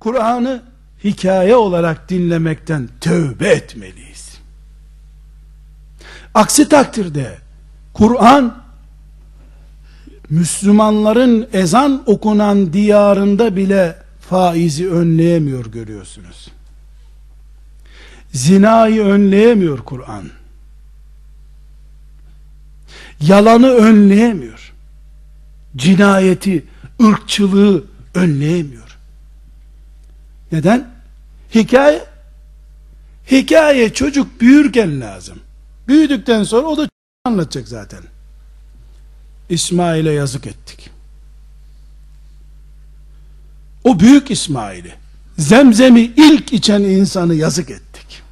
Kur'an'ı hikaye olarak dinlemekten tövbe etmeliyiz. Aksi takdirde Kur'an Müslümanların ezan okunan diyarında bile faizi önleyemiyor görüyorsunuz. Zinayı önleyemiyor Kur'an. Yalanı önleyemiyor. Cinayeti, ırkçılığı önleyemiyor. Neden? Hikaye. Hikaye çocuk büyürken lazım. Büyüdükten sonra o da anlatacak zaten. İsmail'e yazık ettik. O büyük İsmail'i, zemzemi ilk içen insanı yazık ettik.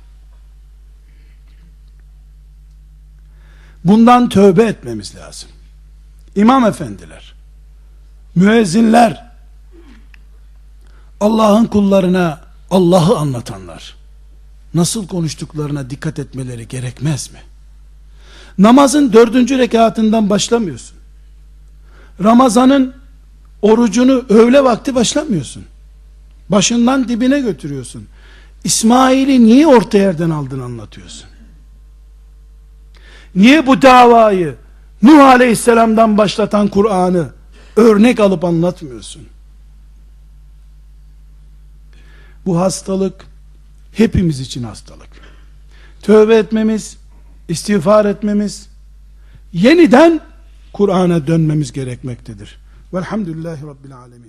Bundan tövbe etmemiz lazım. İmam efendiler, müezzinler, Allah'ın kullarına Allah'ı anlatanlar, nasıl konuştuklarına dikkat etmeleri gerekmez mi? Namazın dördüncü rekatından başlamıyorsun. Ramazanın orucunu öğle vakti başlamıyorsun. Başından dibine götürüyorsun. İsmail'i niye orta yerden aldın anlatıyorsun? Niye bu davayı Nuh Aleyhisselam'dan başlatan Kur'an'ı örnek alıp anlatmıyorsun? Bu hastalık hepimiz için hastalık. Tövbe etmemiz, istiğfar etmemiz, yeniden Kur'an'a dönmemiz gerekmektedir. Velhamdülillahi Rabbil Alemin.